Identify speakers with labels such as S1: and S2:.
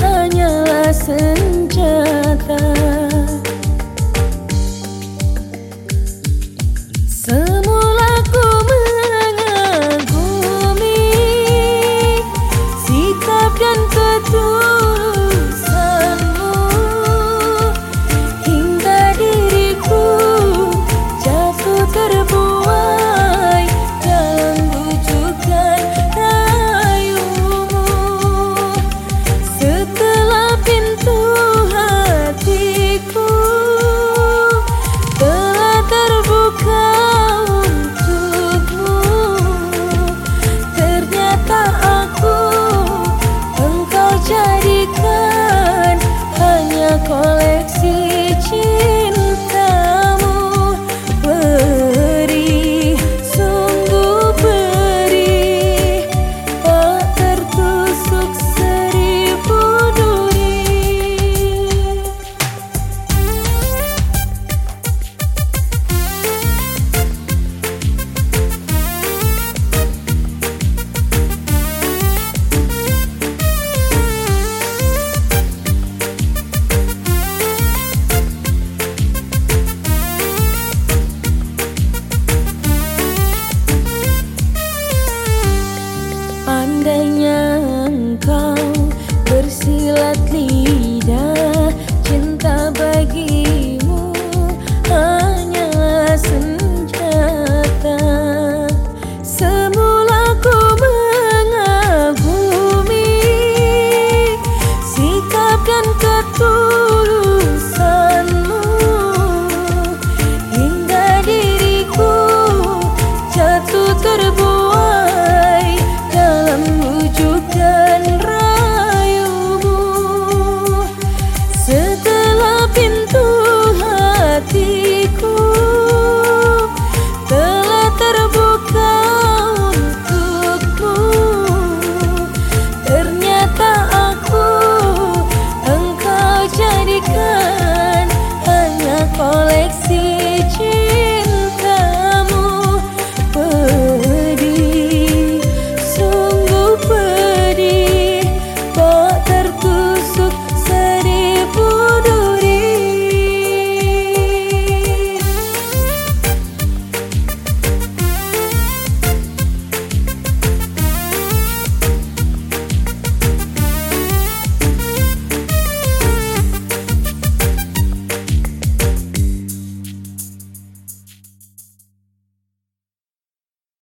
S1: hanyalah senjata. Semula ku mengagumi sikap petunjuk